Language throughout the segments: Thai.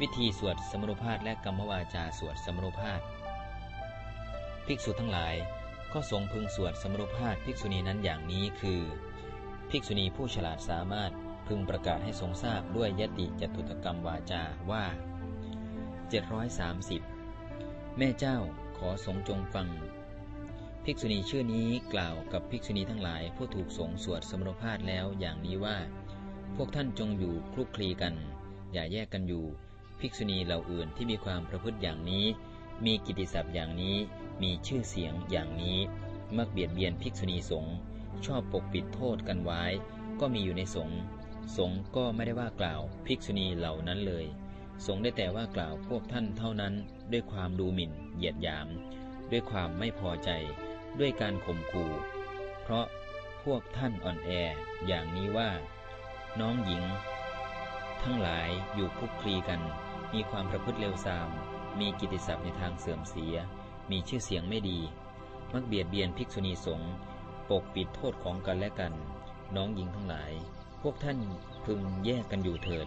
วิธีสวดสมรุภาพและกรรมวาจาสวดสมรุภาพภิกษุทั้งหลายก็ทรงพึงสวดสมรุภาพภิกษุณีนั้นอย่างนี้คือ ภิกษุณีผู้ฉลาดสามารถพึงประกาศให้ทรงทราบด้วยยติจตุตกรรมวาจาว่า 730 แม่เจ้าขอสงจงฟัง ภิกษุณีชื่อนี้กล่าวกับภิกษุณีทั้งหลายผู้ถูกสงสวดสมรภาพแล้วอย่างนี้ว่า พวกท่านจงอยู่คลุกคลีกัน อย่าแยกกันอยู่ ภิกษุณีเหล่าอื่นที่มีความประพฤติอย่างนี้ มีกิตติศัพท์อย่างนี้ มีชื่อเสียงอย่างนี้ มักเบียดเบียนภิกษุณีสงฆ์ชอบปกปิดโทษกันไว้ ก็มีอยู่ในสงฆ์สงฆ์ก็ไม่ได้ว่ากล่าวภิกษุณีเหล่านั้นเลย สงฆ์ได้แต่ว่ากล่าวพวกท่านเท่านั้นด้วยความดูหมิ่น เหยียดหยาม ด้วยความไม่พอใจ ด้วยการข่มขู่ เพราะพวกท่านอ่อนแออย่างนี้ว่า น้องหญิง ทั้งหลายอยู่คุกคลีกัน มีความประพฤติเลวทราม มีกิตติศัพท์ในทางเสื่อมเสีย มีชื่อเสียงไม่ดี มักเบียดเบียนภิกษุณีสงฆ์ปกปิดโทษของกันและกัน น้องหญิงทั้งหลาย พวกท่านพึงแยกกันอยู่เถิด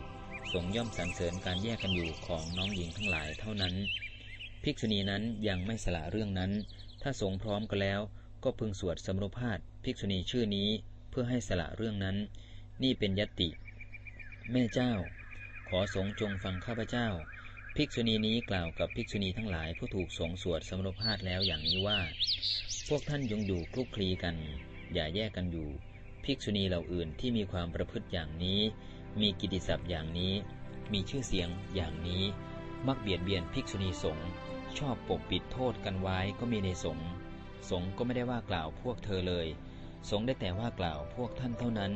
สงฆ์ย่อมสรรเสริญการแยกกันอยู่ของน้องหญิงทั้งหลายเท่านั้น ภิกษุณีนั้นยังไม่สละเรื่องนั้น ถ้าสงฆ์พร้อมกันแล้ว ก็พึงสวดสมรุภาพภิกษุณีชื่อนี้เพื่อให้สละเรื่องนั้น นี่เป็นยติ แม่เจ้า ขอสงฆ์จงฟังข้าพเจ้า ภิกษุณีนี้กล่าวกับภิกษุณีทั้งหลายผู้ถูกสงสวดสมรภาพแล้วอย่างนี้ว่า พวกท่านยงอยู่คลุกคลีกัน อย่าแยกกันอยู่ ภิกษุณีเหล่าอื่นที่มีความประพฤติอย่างนี้ มีกิตติศัพท์อย่างนี้ มีชื่อเสียงอย่างนี้ มักเบียดเบียนภิกษุณีสงฆ์ชอบปกปิดโทษกันไว้ก็มีในสงฆ์สงฆ์ก็ไม่ได้ว่ากล่าวพวกเธอเลย สงฆ์ได้แต่ว่ากล่าวพวกท่านเท่านั้น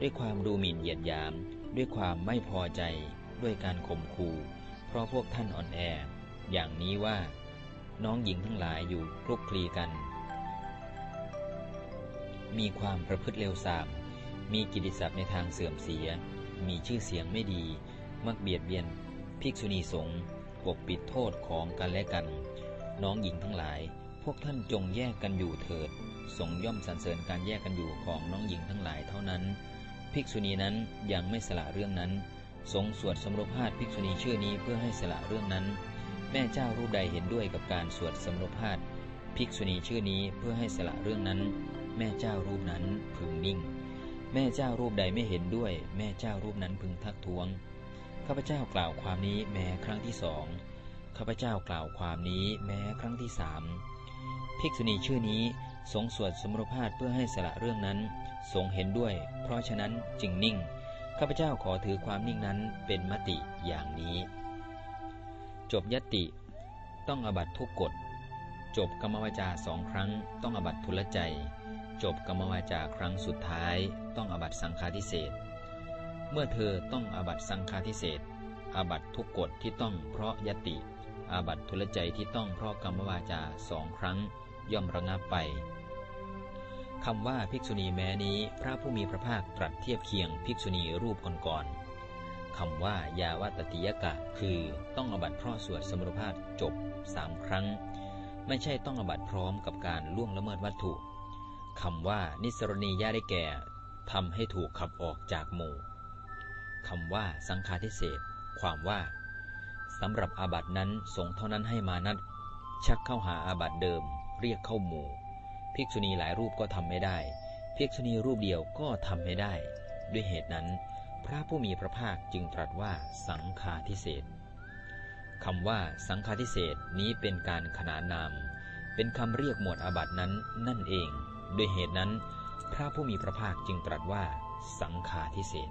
ด้วยความดูหมิ่นเหยียดหยาม ด้วยความไม่พอใจด้วยการข่มขู่ เพราะพวกท่านอ่อนแอ อย่างนี้ว่า น้องหญิงทั้งหลายอยู่คลุกคลีกัน มีความประพฤติเลวทราม มีกิติศัพท์ในทางเสื่อมเสีย มีชื่อเสียงไม่ดี มักเบียดเบียน ภิกษุณีสงฆ์ปกปิดโทษของกันและกัน น้องหญิงทั้งหลาย พวกท่านจงแยกกันอยู่เถิด สงย่อมสรรเสริญการแยกกันอยู่ของน้องหญิงทั้งหลายเท่านั้น ภิกษุณีนั้นยังไม่สละเรื่องนั้น สงสวดสมรภาพภิกษุณีชื่อนี้เพื่อให้สละเรื่องนั้น แม่เจ้ารูปใดเห็นด้วยกับการสวดสมรภาพภิกษุณีชื่อนี้เพื่อให้สละเรื่องนั้น แม่เจ้ารูปนั้นพึงนิ่ง แม่เจ้ารูปใดไม่เห็นด้วย แม่เจ้ารูปนั้นพึงทักท้วงข้าพเจ้ากล่าวความนี้แม้ครั้งที่สองข้าพเจ้ากล่าวความนี้แม้ครั้งที่สามภิกษุณีชื่อนี้ สงสวดสมรภาพเพื่อให้สละเรื่องนั้นสงเห็นด้วย เพราะฉะนั้นจึงนิ่ง ข้าพเจ้าขอถือความนิ่งนั้นเป็นมติอย่างนี้ จบยติ ต้องอบัตทุกกฎ จบกรรมวาจาสองครั้ง ต้องอบัตทุลใจ จบกรรมวาจาครั้งสุดท้าย ต้องอบัตสังฆาทิเศษ เมื่อเธอต้องอบัตสังฆาทิเศษอาบัตทุกกฎที่ต้องเพราะยติ อาบัตทุลใจที่ต้องเพราะกรรมวาจาสองครั้ง ย่อมระงับไปคำว่าภิกษุณีแม้นี้ พระผู้มีพระภาคตรัสเทียบเคียงภิกษุณีรูปก่อนๆคำว่ายาวตติยกะ คือต้องอบัตเพราะสวดสมรภาพจบสามครั้ง ไม่ใช่ต้องอบัตพร้อมกับการล่วงละเมิดวัตถุคำว่านิสรณียาได้แก่ทำให้ถูกขับออกจากหมู่คำว่าสังฆาทิเศษ ความว่าสำหรับอาบัตินั้นสงเท่านั้นให้มานัดชักเข้าหาอาบัติเดิม เรียกเข้าหมู่ ภิกษุณีหลายรูปก็ทำไม่ได้ ภิกษุณีรูปเดียวก็ทำไม่ได้ ด้วยเหตุนั้น พระผู้มีพระภาคจึงตรัสว่าสังฆาทิเศษคำว่าสังฆาทิเศษนี้เป็นการขนานนาม เป็นคำเรียกหมวดอาบัตินั้นนั่นเอง ด้วยเหตุนั้น พระผู้มีพระภาคจึงตรัสว่าสังฆาทิเศษ